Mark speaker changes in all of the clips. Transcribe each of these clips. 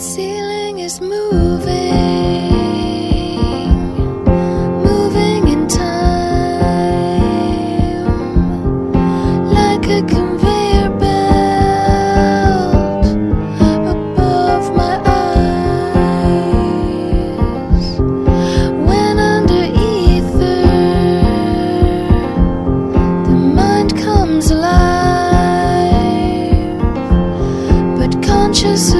Speaker 1: ceiling is moving.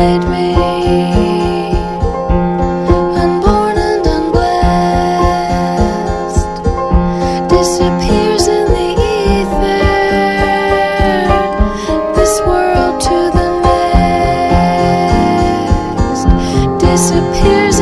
Speaker 1: inside me. Unborn and unblessed disappears in the ether. This world to the next disappears